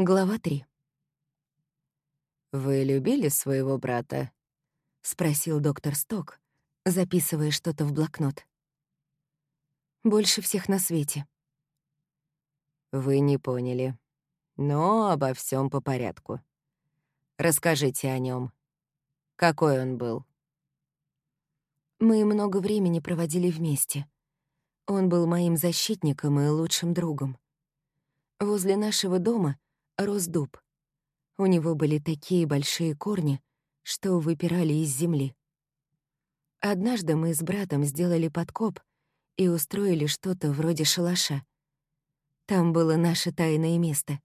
Глава 3. «Вы любили своего брата?» — спросил доктор Сток, записывая что-то в блокнот. «Больше всех на свете». «Вы не поняли. Но обо всем по порядку. Расскажите о нем. Какой он был?» Мы много времени проводили вместе. Он был моим защитником и лучшим другом. Возле нашего дома рос дуб. У него были такие большие корни, что выпирали из земли. Однажды мы с братом сделали подкоп и устроили что-то вроде шалаша. Там было наше тайное место.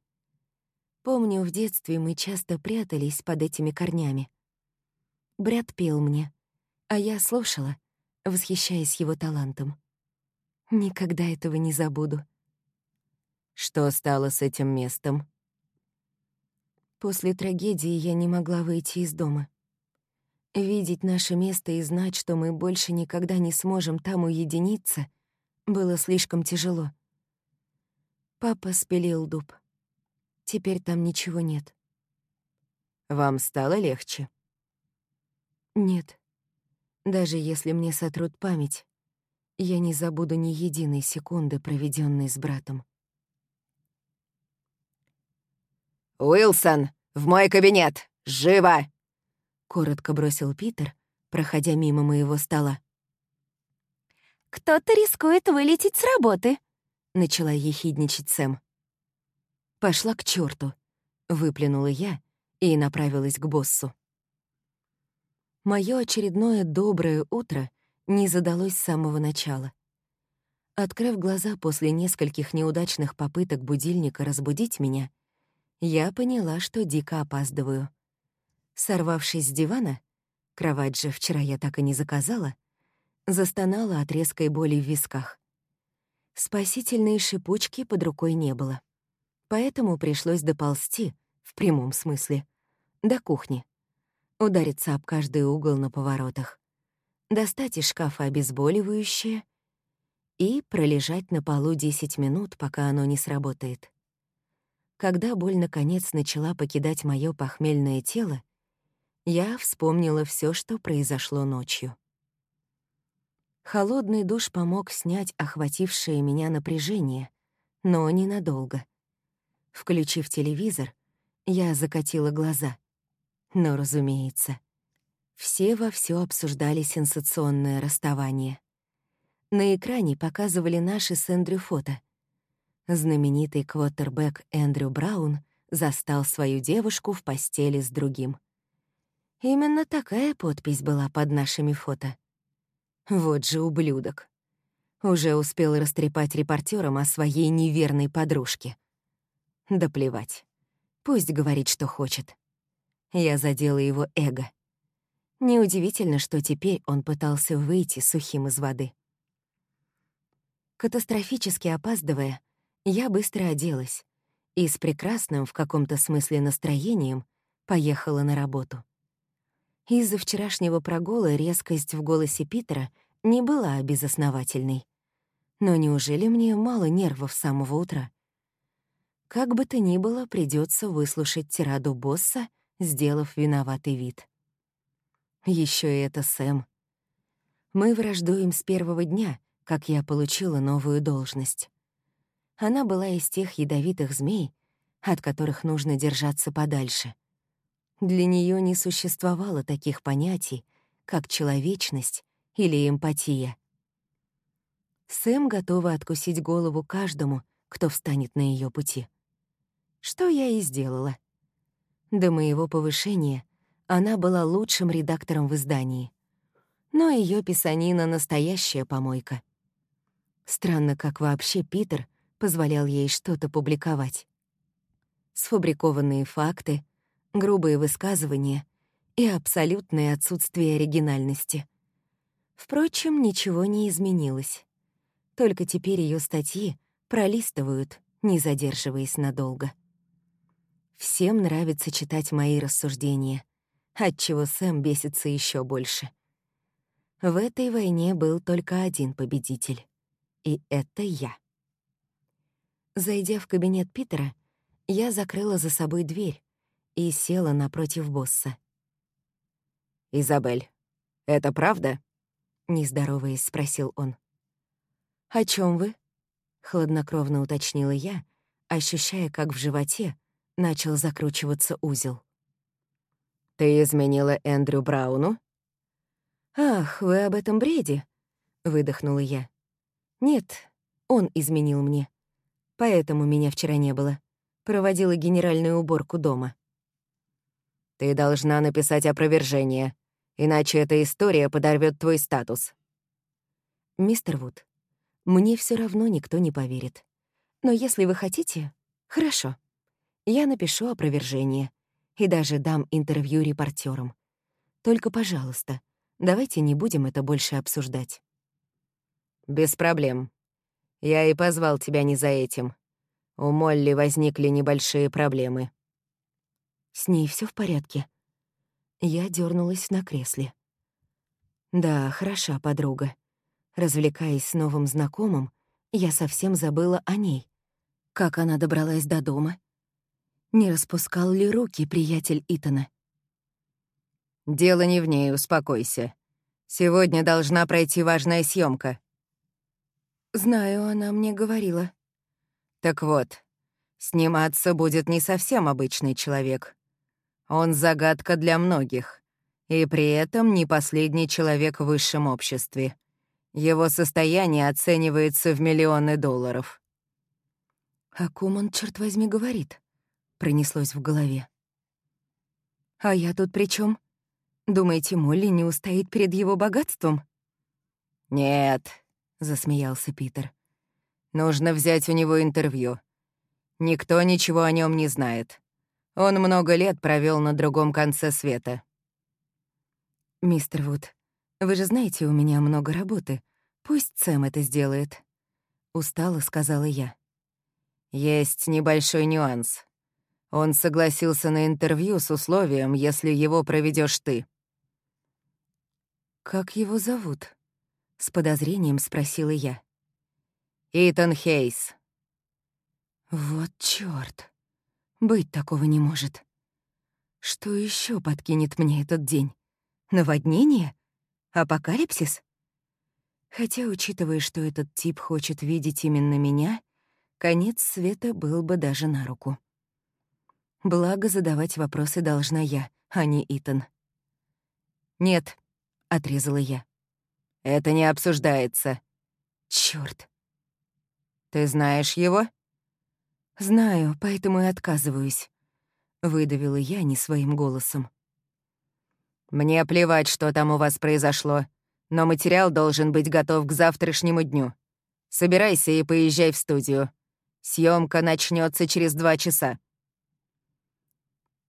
Помню, в детстве мы часто прятались под этими корнями. Брат пел мне, а я слушала, восхищаясь его талантом. Никогда этого не забуду. Что стало с этим местом? После трагедии я не могла выйти из дома. Видеть наше место и знать, что мы больше никогда не сможем там уединиться, было слишком тяжело. Папа спилил дуб. Теперь там ничего нет. Вам стало легче? Нет. Даже если мне сотрут память, я не забуду ни единой секунды, проведенной с братом. «Уилсон, в мой кабинет! Живо!» — коротко бросил Питер, проходя мимо моего стола. «Кто-то рискует вылететь с работы», — начала ехидничать Сэм. «Пошла к черту, выплюнула я и направилась к боссу. Моё очередное доброе утро не задалось с самого начала. Открыв глаза после нескольких неудачных попыток будильника разбудить меня, я поняла, что дико опаздываю. Сорвавшись с дивана, кровать же вчера я так и не заказала, застонала от резкой боли в висках. Спасительной шипучки под рукой не было. Поэтому пришлось доползти, в прямом смысле, до кухни. Удариться об каждый угол на поворотах. Достать из шкафа обезболивающее и пролежать на полу 10 минут, пока оно не сработает. Когда боль наконец начала покидать мое похмельное тело, я вспомнила все, что произошло ночью. Холодный душ помог снять охватившее меня напряжение, но ненадолго. Включив телевизор, я закатила глаза. Но, разумеется, все вовсю обсуждали сенсационное расставание. На экране показывали наши с Эндрю фото — знаменитый квотербек Эндрю Браун застал свою девушку в постели с другим. Именно такая подпись была под нашими фото. Вот же ублюдок. Уже успел растрепать репортерам о своей неверной подружке. Да плевать. Пусть говорит, что хочет. Я задела его эго. Неудивительно, что теперь он пытался выйти сухим из воды. Катастрофически опаздывая, я быстро оделась и с прекрасным в каком-то смысле настроением поехала на работу. Из-за вчерашнего прогула резкость в голосе Питера не была безосновательной. Но неужели мне мало нервов с самого утра? Как бы то ни было, придется выслушать тираду босса, сделав виноватый вид. Еще и это Сэм. Мы враждуем с первого дня, как я получила новую должность. Она была из тех ядовитых змей, от которых нужно держаться подальше. Для нее не существовало таких понятий, как человечность или эмпатия. Сэм готова откусить голову каждому, кто встанет на ее пути. Что я и сделала. До моего повышения она была лучшим редактором в издании. Но ее писанина — настоящая помойка. Странно, как вообще Питер позволял ей что-то публиковать. Сфабрикованные факты, грубые высказывания и абсолютное отсутствие оригинальности. Впрочем, ничего не изменилось. Только теперь ее статьи пролистывают, не задерживаясь надолго. Всем нравится читать мои рассуждения, отчего Сэм бесится еще больше. В этой войне был только один победитель, и это я. Зайдя в кабинет Питера, Я закрыла за собой дверь и села напротив босса. «Изабель, это правда?» — нездороваясь, спросил он. «О чем вы?» — хладнокровно уточнила я, ощущая, как в животе начал закручиваться узел. «Ты изменила Эндрю Брауну?» «Ах, вы об этом бреде?» — выдохнула я. «Нет, он изменил мне. Поэтому меня вчера не было. Проводила генеральную уборку дома». «Ты должна написать опровержение, иначе эта история подорвет твой статус». «Мистер Вуд, мне все равно никто не поверит. Но если вы хотите, хорошо. Я напишу опровержение и даже дам интервью репортерам. Только, пожалуйста, давайте не будем это больше обсуждать. Без проблем. Я и позвал тебя не за этим. У Молли возникли небольшие проблемы. С ней все в порядке. Я дернулась на кресле. Да, хороша подруга. Развлекаясь с новым знакомым, я совсем забыла о ней. Как она добралась до дома? Не распускал ли руки приятель Итана? «Дело не в ней, успокойся. Сегодня должна пройти важная съемка. «Знаю, она мне говорила». «Так вот, сниматься будет не совсем обычный человек. Он загадка для многих, и при этом не последний человек в высшем обществе. Его состояние оценивается в миллионы долларов». «О ком он, черт возьми, говорит?» — пронеслось в голове. «А я тут при чем? Думаете, Молли не устоит перед его богатством?» «Нет», — засмеялся Питер. «Нужно взять у него интервью. Никто ничего о нем не знает. Он много лет провел на другом конце света». «Мистер Вуд, вы же знаете, у меня много работы. Пусть Сэм это сделает», — устало сказала я. Есть небольшой нюанс. Он согласился на интервью с условием, если его проведешь ты. «Как его зовут?» — с подозрением спросила я. «Итан Хейс». «Вот чёрт! Быть такого не может. Что еще подкинет мне этот день? Наводнение? Апокалипсис?» Хотя, учитывая, что этот тип хочет видеть именно меня, конец света был бы даже на руку. Благо, задавать вопросы должна я, а не Итан. «Нет», — отрезала я. «Это не обсуждается». Чёрт. «Ты знаешь его?» «Знаю, поэтому и отказываюсь», — выдавила я не своим голосом. «Мне плевать, что там у вас произошло, но материал должен быть готов к завтрашнему дню. Собирайся и поезжай в студию. Съемка начнется через два часа».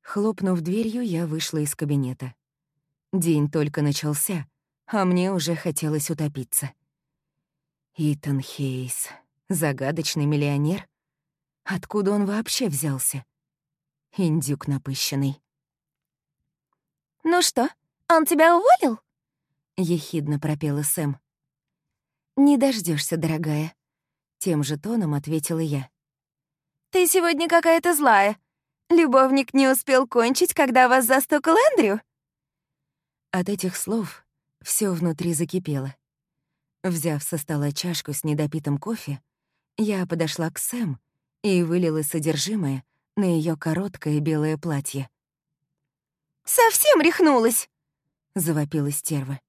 Хлопнув дверью, я вышла из кабинета. День только начался, а мне уже хотелось утопиться. Итан Хейс, загадочный миллионер. Откуда он вообще взялся? Индюк напыщенный. «Ну что, он тебя уволил?» — ехидно пропела Сэм. «Не дождешься, дорогая», тем же тоном ответила я. «Ты сегодня какая-то злая. Любовник не успел кончить, когда вас застукал Эндрю?» От этих слов все внутри закипело. Взяв со стола чашку с недопитым кофе, я подошла к Сэм и вылила содержимое на ее короткое белое платье. «Совсем рехнулась!» — завопила стерва.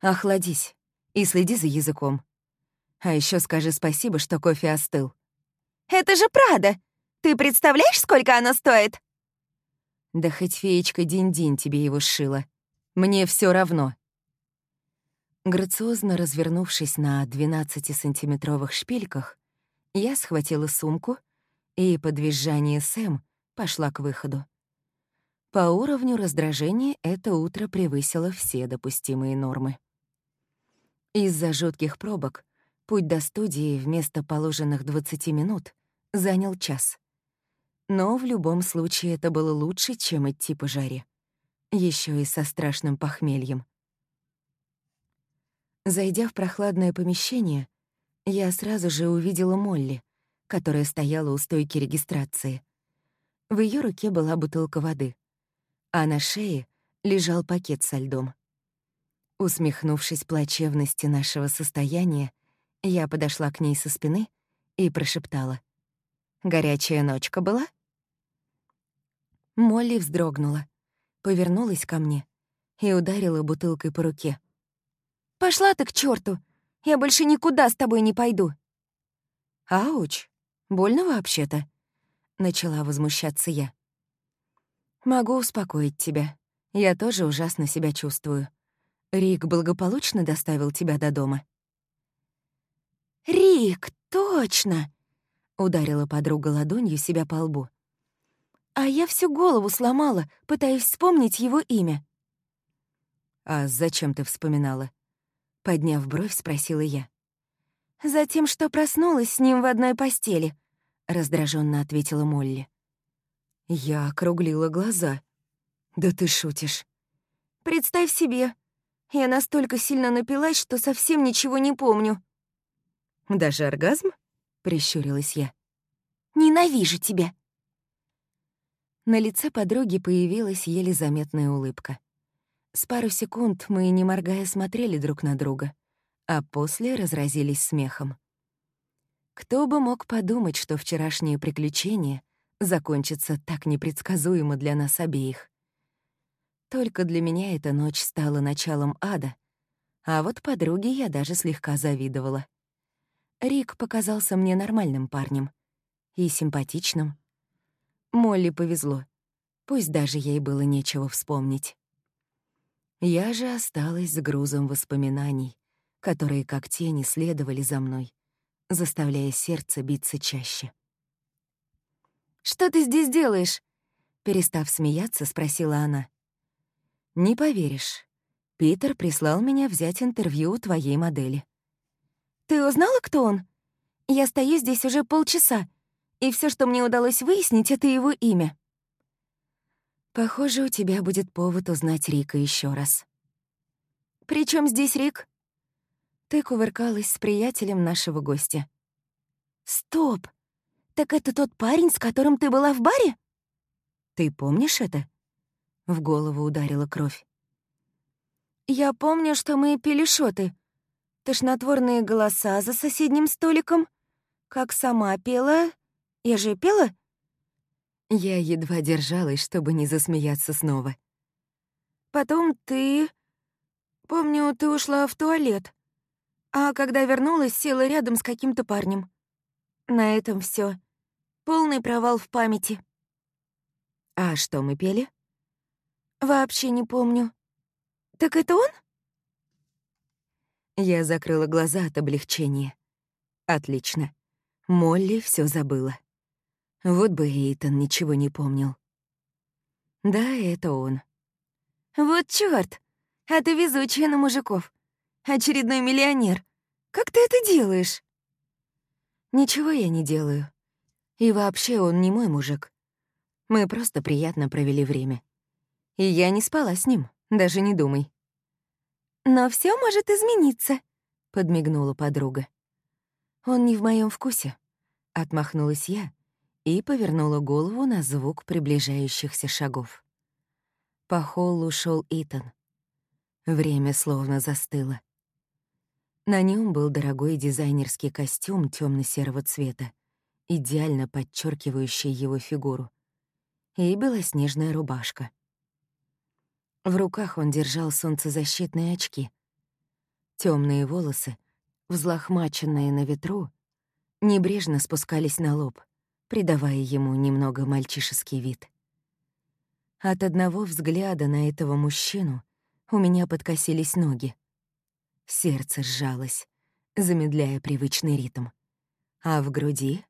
«Охладись и следи за языком. А еще скажи спасибо, что кофе остыл. Это же Прада! Ты представляешь, сколько оно стоит? Да хоть феечка Динь-Динь тебе его сшила. Мне все равно. Грациозно развернувшись на 12-сантиметровых шпильках, я схватила сумку и, под визжание Сэм, пошла к выходу. По уровню раздражения это утро превысило все допустимые нормы. Из-за жутких пробок Путь до студии вместо положенных 20 минут занял час. Но в любом случае это было лучше, чем идти по жаре. Еще и со страшным похмельем. Зайдя в прохладное помещение, я сразу же увидела Молли, которая стояла у стойки регистрации. В ее руке была бутылка воды, а на шее лежал пакет со льдом. Усмехнувшись плачевности нашего состояния, я подошла к ней со спины и прошептала. «Горячая ночка была?» Молли вздрогнула, повернулась ко мне и ударила бутылкой по руке. «Пошла ты к черту! Я больше никуда с тобой не пойду!» «Ауч! Больно вообще-то!» — начала возмущаться я. «Могу успокоить тебя. Я тоже ужасно себя чувствую. Рик благополучно доставил тебя до дома?» «Рик, точно!» — ударила подруга ладонью себя по лбу. «А я всю голову сломала, пытаясь вспомнить его имя». «А зачем ты вспоминала?» Подняв бровь, спросила я. «Затем, что проснулась с ним в одной постели», — раздраженно ответила Молли. Я округлила глаза. «Да ты шутишь». «Представь себе, я настолько сильно напилась, что совсем ничего не помню». «Даже оргазм?» — прищурилась я. «Ненавижу тебя». На лице подруги появилась еле заметная улыбка. С пару секунд мы, не моргая, смотрели друг на друга, а после разразились смехом. Кто бы мог подумать, что вчерашнее приключение закончится так непредсказуемо для нас обеих. Только для меня эта ночь стала началом ада, а вот подруге я даже слегка завидовала. Рик показался мне нормальным парнем и симпатичным. Молли повезло, пусть даже ей было нечего вспомнить. Я же осталась с грузом воспоминаний, которые как тени следовали за мной, заставляя сердце биться чаще. «Что ты здесь делаешь?» Перестав смеяться, спросила она. «Не поверишь. Питер прислал меня взять интервью у твоей модели». «Ты узнала, кто он? Я стою здесь уже полчаса, и все, что мне удалось выяснить, — это его имя». Похоже, у тебя будет повод узнать Рика еще раз. «При чем здесь Рик?» Ты кувыркалась с приятелем нашего гостя. «Стоп! Так это тот парень, с которым ты была в баре?» «Ты помнишь это?» В голову ударила кровь. «Я помню, что мы пили шоты. Тошнотворные голоса за соседним столиком. Как сама пела. Я же пела?» Я едва держалась, чтобы не засмеяться снова. «Потом ты... Помню, ты ушла в туалет. А когда вернулась, села рядом с каким-то парнем. На этом все. Полный провал в памяти». «А что мы пели?» «Вообще не помню. Так это он?» Я закрыла глаза от облегчения. «Отлично. Молли все забыла». Вот бы Эйтон ничего не помнил. Да, это он. Вот чёрт! А ты везучая на мужиков. Очередной миллионер. Как ты это делаешь? Ничего я не делаю. И вообще он не мой мужик. Мы просто приятно провели время. И я не спала с ним, даже не думай. Но все может измениться, подмигнула подруга. Он не в моем вкусе, отмахнулась я и повернула голову на звук приближающихся шагов. По холлу шел Итан. Время словно застыло. На нем был дорогой дизайнерский костюм темно серого цвета, идеально подчеркивающий его фигуру, и белоснежная рубашка. В руках он держал солнцезащитные очки. Темные волосы, взлохмаченные на ветру, небрежно спускались на лоб, придавая ему немного мальчишеский вид. От одного взгляда на этого мужчину у меня подкосились ноги. Сердце сжалось, замедляя привычный ритм. А в груди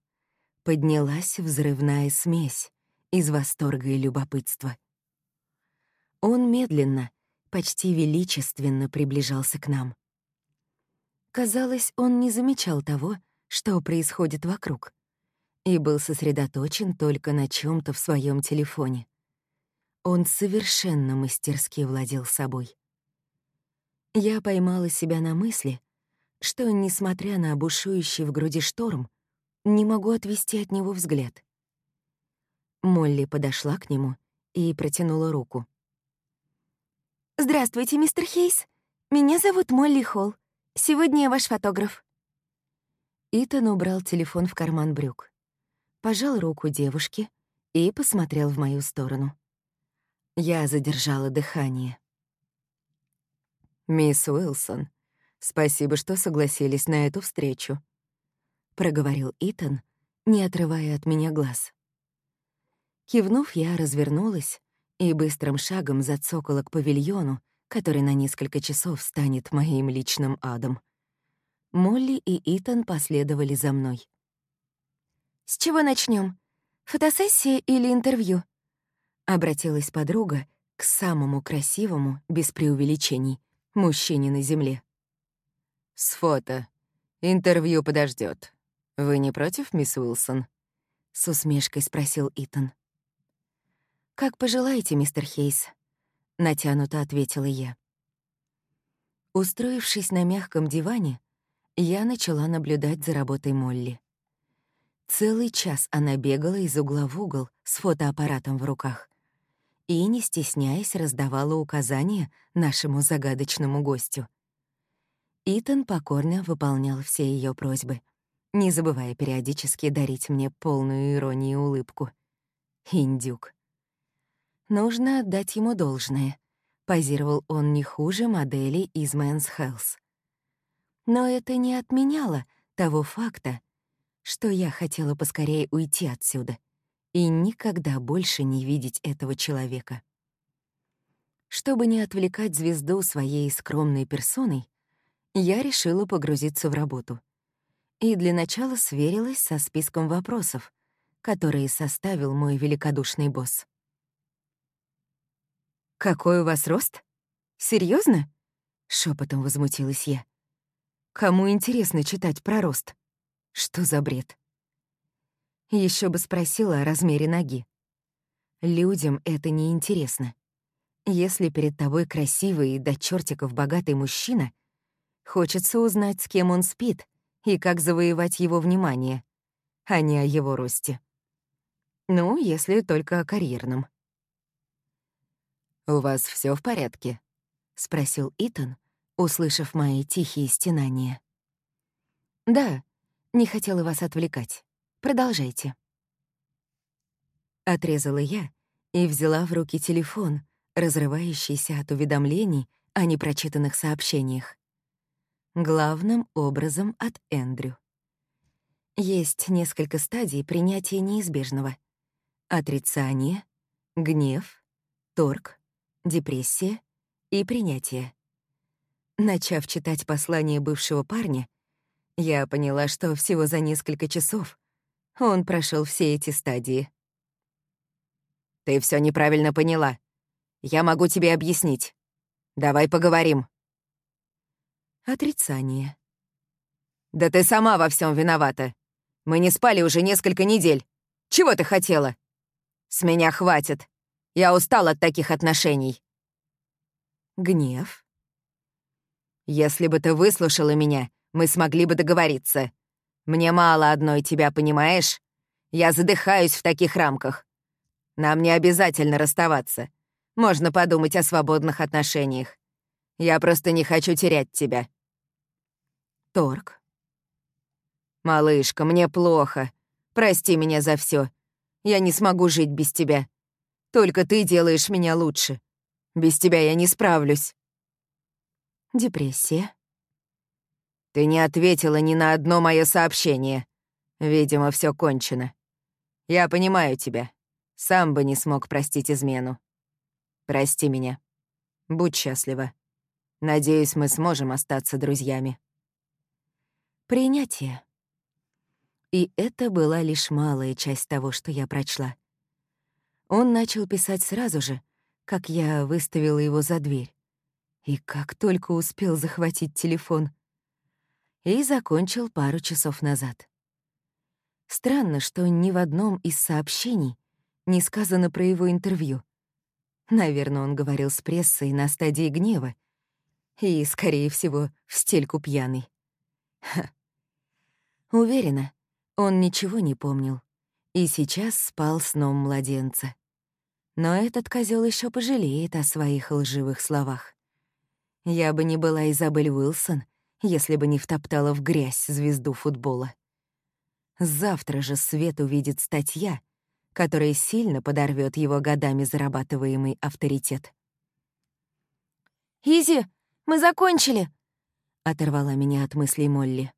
поднялась взрывная смесь из восторга и любопытства. Он медленно, почти величественно приближался к нам. Казалось, он не замечал того, что происходит вокруг и был сосредоточен только на чем то в своем телефоне. Он совершенно мастерски владел собой. Я поймала себя на мысли, что, несмотря на бушующий в груди шторм, не могу отвести от него взгляд. Молли подошла к нему и протянула руку. «Здравствуйте, мистер Хейс. Меня зовут Молли Холл. Сегодня я ваш фотограф». Итан убрал телефон в карман брюк, пожал руку девушки и посмотрел в мою сторону. Я задержала дыхание. «Мисс Уилсон, спасибо, что согласились на эту встречу», — проговорил Итан, не отрывая от меня глаз. Кивнув, я развернулась и быстрым шагом зацокала к павильону, который на несколько часов станет моим личным адом. Молли и Итан последовали за мной. «С чего начнем? Фотосессия или интервью?» Обратилась подруга к самому красивому, без преувеличений, мужчине на Земле. «С фото. Интервью подождет. Вы не против, мисс Уилсон?» — с усмешкой спросил Итан. «Как пожелаете, мистер Хейс», — натянуто ответила я. Устроившись на мягком диване, я начала наблюдать за работой Молли. Целый час она бегала из угла в угол с фотоаппаратом в руках и, не стесняясь, раздавала указания нашему загадочному гостю. Итан покорно выполнял все ее просьбы, не забывая периодически дарить мне полную иронию улыбку. Индюк. Нужно отдать ему должное. Позировал он не хуже модели из Men's Health. Но это не отменяло того факта, что я хотела поскорее уйти отсюда и никогда больше не видеть этого человека. Чтобы не отвлекать звезду своей скромной персоной, я решила погрузиться в работу. И для начала сверилась со списком вопросов, которые составил мой великодушный босс. «Какой у вас рост? Серьезно? шепотом возмутилась я. «Кому интересно читать про рост? Что за бред?» Еще бы спросила о размере ноги. Людям это не интересно. Если перед тобой красивый и до чертиков богатый мужчина, хочется узнать, с кем он спит и как завоевать его внимание, а не о его росте. Ну, если только о карьерном. «У вас все в порядке?» — спросил Итан, услышав мои тихие стенания. «Да, не хотела вас отвлекать. Продолжайте». Отрезала я и взяла в руки телефон, разрывающийся от уведомлений о непрочитанных сообщениях. Главным образом от Эндрю. Есть несколько стадий принятия неизбежного. Отрицание, гнев, торг, депрессия и принятие. Начав читать послание бывшего парня, я поняла, что всего за несколько часов он прошел все эти стадии. «Ты все неправильно поняла. Я могу тебе объяснить. Давай поговорим». Отрицание. «Да ты сама во всем виновата. Мы не спали уже несколько недель. Чего ты хотела? С меня хватит. Я устал от таких отношений. Гнев. Если бы ты выслушала меня, мы смогли бы договориться. Мне мало одной тебя, понимаешь? Я задыхаюсь в таких рамках. Нам не обязательно расставаться. Можно подумать о свободных отношениях. Я просто не хочу терять тебя. Торг. Малышка, мне плохо. Прости меня за все. Я не смогу жить без тебя. Только ты делаешь меня лучше. Без тебя я не справлюсь. Депрессия. Ты не ответила ни на одно мое сообщение. Видимо, все кончено. Я понимаю тебя. Сам бы не смог простить измену. Прости меня. Будь счастлива. Надеюсь, мы сможем остаться друзьями. Принятие. И это была лишь малая часть того, что я прочла. Он начал писать сразу же, как я выставила его за дверь. И как только успел захватить телефон. И закончил пару часов назад. Странно, что ни в одном из сообщений не сказано про его интервью. Наверное, он говорил с прессой на стадии гнева и, скорее всего, в стельку пьяный. Ха. Уверена, Он ничего не помнил и сейчас спал сном младенца. Но этот козел еще пожалеет о своих лживых словах. Я бы не была Изабель Уилсон, если бы не втоптала в грязь звезду футбола. Завтра же Свет увидит статья, которая сильно подорвет его годами зарабатываемый авторитет. «Изи, мы закончили!» — оторвала меня от мыслей Молли.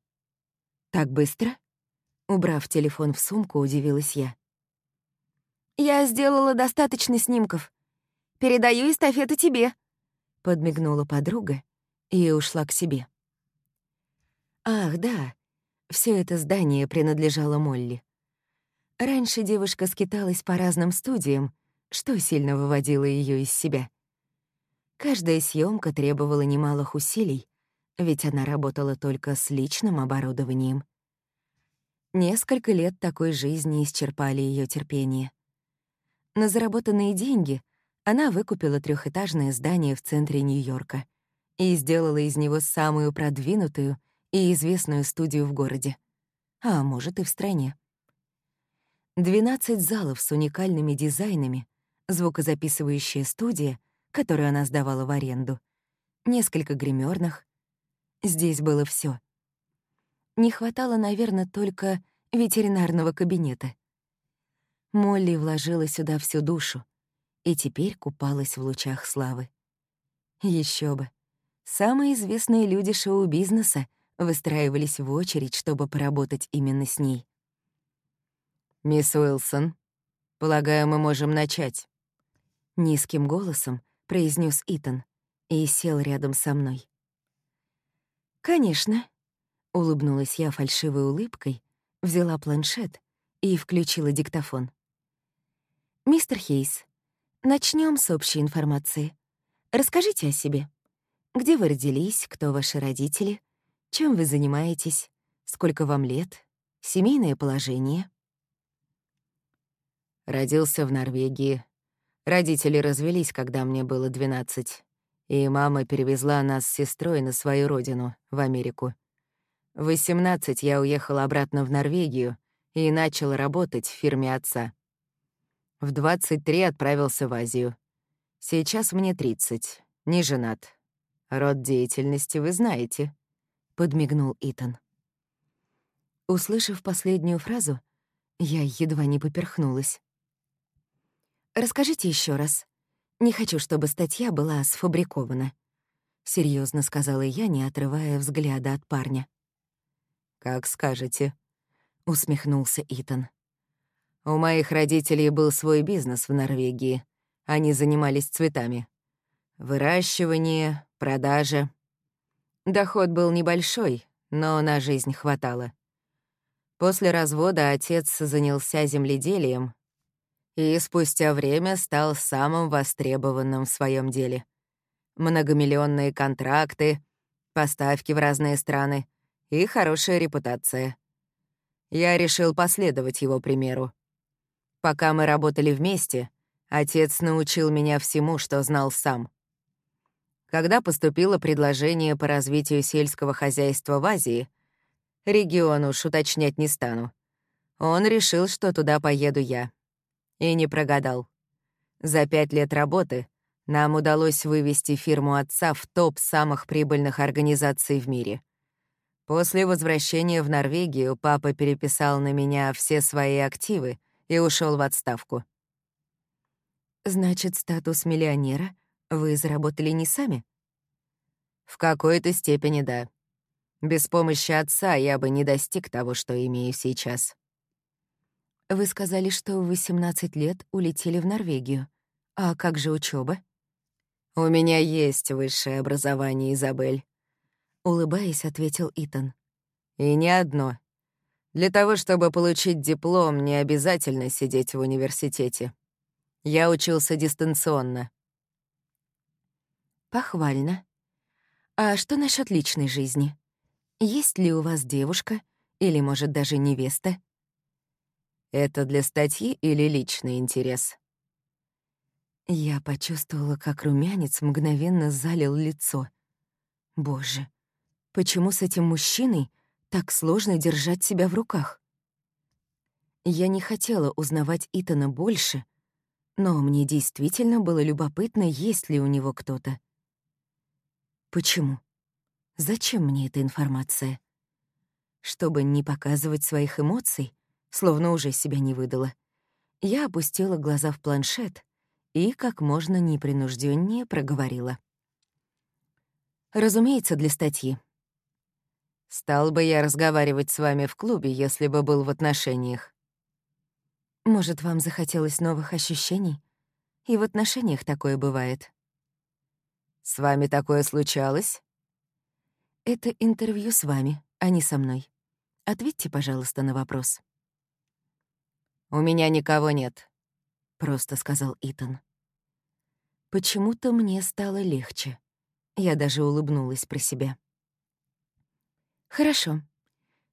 «Так быстро?» Убрав телефон в сумку, удивилась я. «Я сделала достаточно снимков. Передаю эстафету тебе», — подмигнула подруга и ушла к себе. «Ах, да, все это здание принадлежало Молли. Раньше девушка скиталась по разным студиям, что сильно выводило ее из себя. Каждая съемка требовала немалых усилий, ведь она работала только с личным оборудованием. Несколько лет такой жизни исчерпали ее терпение. На заработанные деньги она выкупила трехэтажное здание в центре Нью-Йорка и сделала из него самую продвинутую и известную студию в городе, а может и в стране. 12 залов с уникальными дизайнами, звукозаписывающая студия — которую она сдавала в аренду, несколько гримерных. Здесь было все. Не хватало, наверное, только ветеринарного кабинета. Молли вложила сюда всю душу и теперь купалась в лучах славы. Еще бы. Самые известные люди шоу-бизнеса выстраивались в очередь, чтобы поработать именно с ней. «Мисс Уилсон, полагаю, мы можем начать». Низким голосом произнес Итан и сел рядом со мной. «Конечно», — улыбнулась я фальшивой улыбкой, взяла планшет и включила диктофон. «Мистер Хейс, начнем с общей информации. Расскажите о себе. Где вы родились, кто ваши родители, чем вы занимаетесь, сколько вам лет, семейное положение?» Родился в Норвегии, Родители развелись, когда мне было 12, и мама перевезла нас с сестрой на свою родину, в Америку. В 18 я уехал обратно в Норвегию и начал работать в фирме отца. В 23 отправился в Азию. Сейчас мне 30, не женат. Род деятельности вы знаете, — подмигнул Итан. Услышав последнюю фразу, я едва не поперхнулась. Расскажите еще раз. Не хочу, чтобы статья была сфабрикована. Серьезно сказала я, не отрывая взгляда от парня. Как скажете, усмехнулся Итан. У моих родителей был свой бизнес в Норвегии. Они занимались цветами. Выращивание, продажа. Доход был небольшой, но на жизнь хватало. После развода отец занялся земледелием, и спустя время стал самым востребованным в своем деле. Многомиллионные контракты, поставки в разные страны и хорошая репутация. Я решил последовать его примеру. Пока мы работали вместе, отец научил меня всему, что знал сам. Когда поступило предложение по развитию сельского хозяйства в Азии, регион уж уточнять не стану, он решил, что туда поеду я. И не прогадал. За пять лет работы нам удалось вывести фирму отца в топ самых прибыльных организаций в мире. После возвращения в Норвегию папа переписал на меня все свои активы и ушел в отставку. «Значит, статус миллионера вы заработали не сами?» «В какой-то степени да. Без помощи отца я бы не достиг того, что имею сейчас». Вы сказали, что в 18 лет улетели в Норвегию. А как же учеба? У меня есть высшее образование, Изабель. Улыбаясь, ответил Итан. И не одно. Для того, чтобы получить диплом, не обязательно сидеть в университете. Я учился дистанционно. Похвально. А что насчет личной жизни? Есть ли у вас девушка или, может, даже невеста? Это для статьи или личный интерес? Я почувствовала, как румянец мгновенно залил лицо. Боже, почему с этим мужчиной так сложно держать себя в руках? Я не хотела узнавать Итана больше, но мне действительно было любопытно, есть ли у него кто-то. Почему? Зачем мне эта информация? Чтобы не показывать своих эмоций, словно уже себя не выдала, я опустила глаза в планшет и как можно непринужденнее проговорила. Разумеется, для статьи. Стал бы я разговаривать с вами в клубе, если бы был в отношениях. Может, вам захотелось новых ощущений? И в отношениях такое бывает. С вами такое случалось? Это интервью с вами, а не со мной. Ответьте, пожалуйста, на вопрос. «У меня никого нет», — просто сказал Итан. Почему-то мне стало легче. Я даже улыбнулась про себя. Хорошо.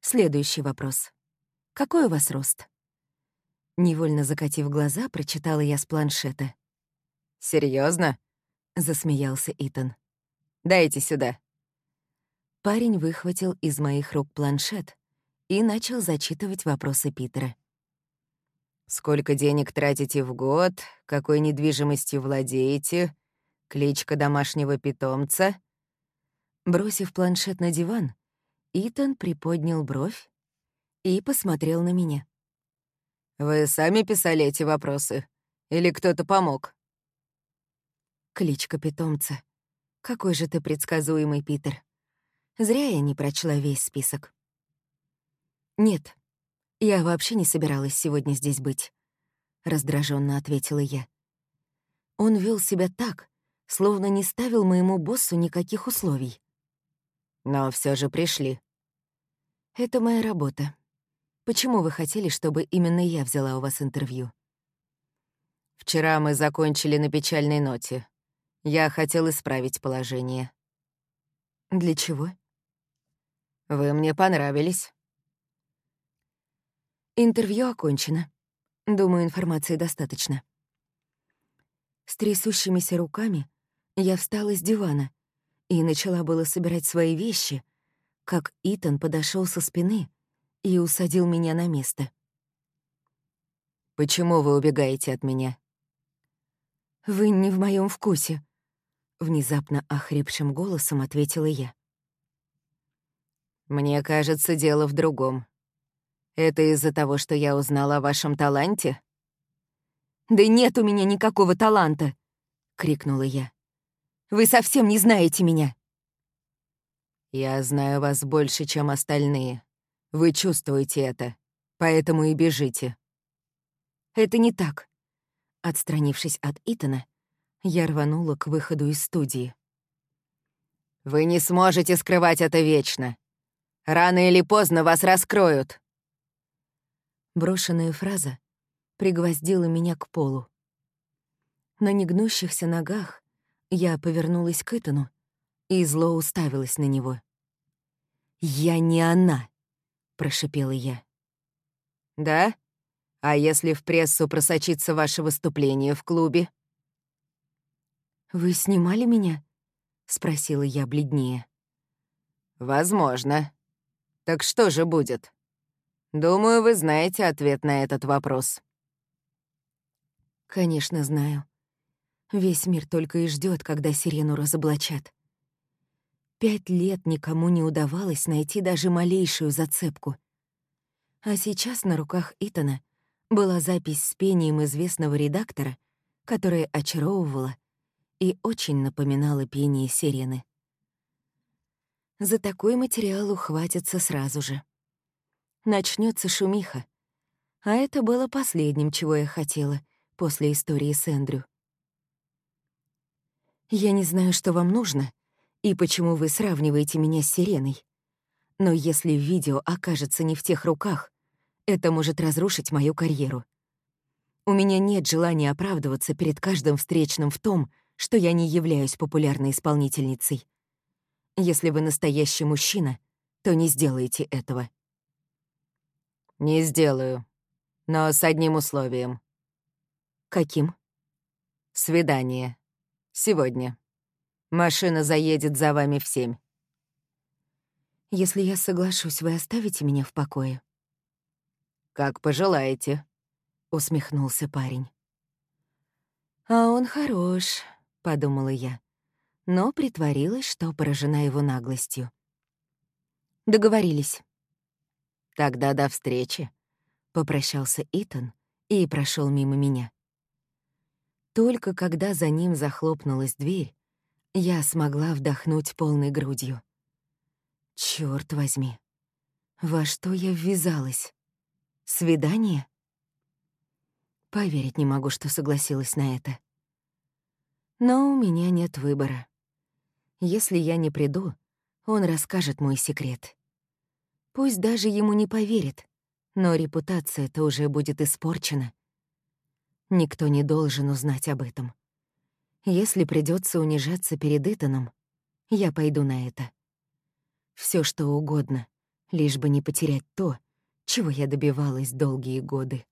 Следующий вопрос. Какой у вас рост? Невольно закатив глаза, прочитала я с планшета. Серьезно? Засмеялся Итан. «Дайте сюда». Парень выхватил из моих рук планшет и начал зачитывать вопросы Питера. «Сколько денег тратите в год? Какой недвижимостью владеете? Кличка домашнего питомца?» Бросив планшет на диван, Итан приподнял бровь и посмотрел на меня. «Вы сами писали эти вопросы? Или кто-то помог?» Кличка питомца. Какой же ты предсказуемый, Питер. Зря я не прочла весь список. Нет, я вообще не собиралась сегодня здесь быть, раздраженно ответила я. Он вел себя так, словно не ставил моему боссу никаких условий. Но все же пришли. Это моя работа. Почему вы хотели, чтобы именно я взяла у вас интервью? Вчера мы закончили на печальной ноте. Я хотел исправить положение. Для чего? Вы мне понравились. Интервью окончено. Думаю, информации достаточно. С трясущимися руками я встала с дивана и начала было собирать свои вещи, как Итан подошел со спины и усадил меня на место. «Почему вы убегаете от меня?» «Вы не в моем вкусе», Внезапно охрипшим голосом ответила я. «Мне кажется, дело в другом. Это из-за того, что я узнала о вашем таланте?» «Да нет у меня никакого таланта!» — крикнула я. «Вы совсем не знаете меня!» «Я знаю вас больше, чем остальные. Вы чувствуете это, поэтому и бежите». «Это не так». Отстранившись от Итана, я рванула к выходу из студии. «Вы не сможете скрывать это вечно. Рано или поздно вас раскроют». Брошенная фраза пригвоздила меня к полу. На негнущихся ногах я повернулась к Итану и зло уставилась на него. «Я не она», — прошипела я. «Да? А если в прессу просочится ваше выступление в клубе?» «Вы снимали меня?» — спросила я бледнее. «Возможно. Так что же будет? Думаю, вы знаете ответ на этот вопрос». «Конечно, знаю. Весь мир только и ждет, когда сирену разоблачат. Пять лет никому не удавалось найти даже малейшую зацепку. А сейчас на руках Итана была запись с пением известного редактора, которая очаровывала и очень напоминала пение сирены. За такой материал ухватятся сразу же. Начнется шумиха. А это было последним, чего я хотела после истории с Эндрю. Я не знаю, что вам нужно и почему вы сравниваете меня с сиреной. Но если видео окажется не в тех руках, это может разрушить мою карьеру. У меня нет желания оправдываться перед каждым встречным в том, что я не являюсь популярной исполнительницей. Если вы настоящий мужчина, то не сделаете этого. Не сделаю, но с одним условием. Каким? Свидание. Сегодня. Машина заедет за вами в семь. Если я соглашусь, вы оставите меня в покое? Как пожелаете», — усмехнулся парень. «А он хорош», — подумала я, но притворилась, что поражена его наглостью. Договорились. «Тогда до встречи», — попрощался Итан и прошел мимо меня. Только когда за ним захлопнулась дверь, я смогла вдохнуть полной грудью. Черт возьми, во что я ввязалась? Свидание? Поверить не могу, что согласилась на это. Но у меня нет выбора. Если я не приду, он расскажет мой секрет. Пусть даже ему не поверит, но репутация-то уже будет испорчена. Никто не должен узнать об этом. Если придется унижаться перед Итаном, я пойду на это. Все что угодно, лишь бы не потерять то, чего я добивалась долгие годы.